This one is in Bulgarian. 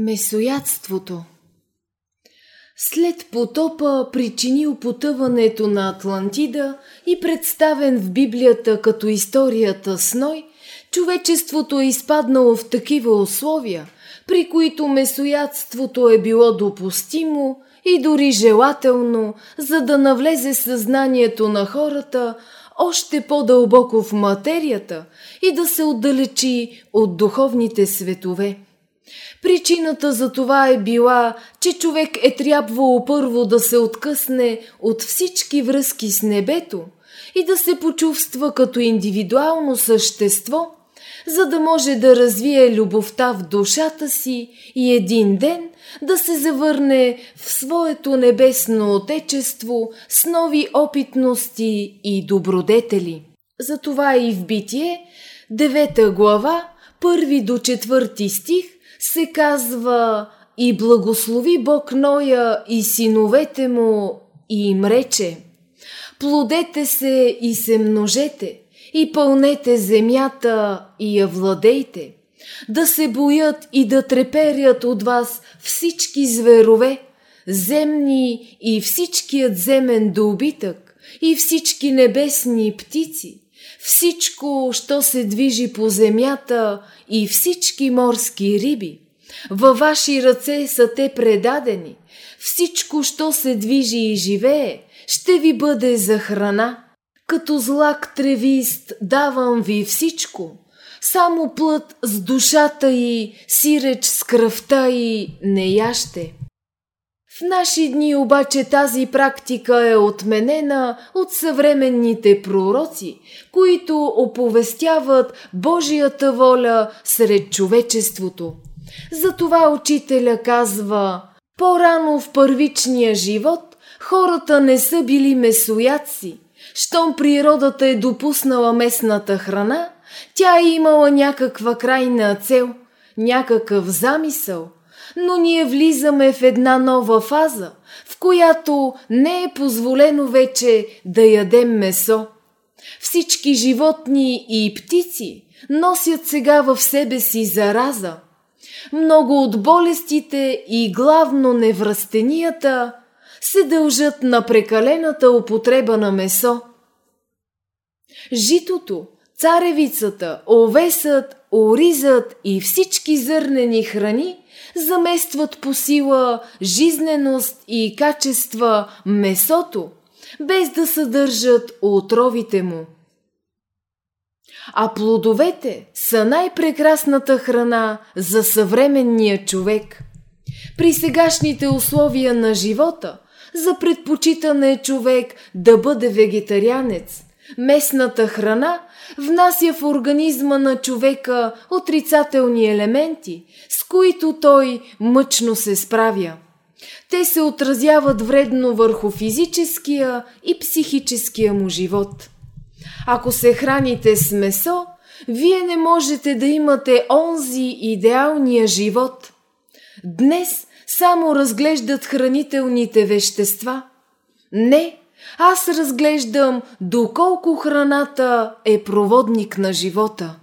Месоядството След потопа, причинил потъването на Атлантида и представен в Библията като историята с Ной, човечеството е изпаднало в такива условия, при които месоядството е било допустимо и дори желателно, за да навлезе съзнанието на хората още по-дълбоко в материята и да се отдалечи от духовните светове. Причината за това е била, че човек е трябвало първо да се откъсне от всички връзки с небето и да се почувства като индивидуално същество, за да може да развие любовта в душата си и един ден да се завърне в своето небесно отечество с нови опитности и добродетели. Затова и в Битие, девета глава, първи до четвърти стих, се казва и благослови Бог Ноя и синовете му и им рече Плодете се и се множете и пълнете земята и я владейте. Да се боят и да треперят от вас всички зверове, земни и всичкият земен добитък, и всички небесни птици, всичко, що се движи по земята и всички морски риби. Във ваши ръце са те предадени. Всичко, що се движи и живее, ще ви бъде за храна. Като злак тревист давам ви всичко. Само плът с душата и сиреч с кръвта и не яще. В наши дни обаче тази практика е отменена от съвременните пророци, които оповестяват Божията воля сред човечеството. Затова учителя казва, по-рано в първичния живот хората не са били месоядци. Щом природата е допуснала местната храна, тя е имала някаква крайна цел, някакъв замисъл – но ние влизаме в една нова фаза, в която не е позволено вече да ядем месо. Всички животни и птици носят сега в себе си зараза. Много от болестите и главно невръстенията се дължат на прекалената употреба на месо. Житото, царевицата, овесът, оризът и всички зърнени храни заместват по сила, жизненост и качества месото, без да съдържат отровите му. А плодовете са най-прекрасната храна за съвременния човек. При сегашните условия на живота за предпочитане човек да бъде вегетарианец. Местната храна внася в организма на човека отрицателни елементи, с които той мъчно се справя. Те се отразяват вредно върху физическия и психическия му живот. Ако се храните с месо, вие не можете да имате онзи идеалния живот. Днес само разглеждат хранителните вещества. Не, аз разглеждам доколко храната е проводник на живота.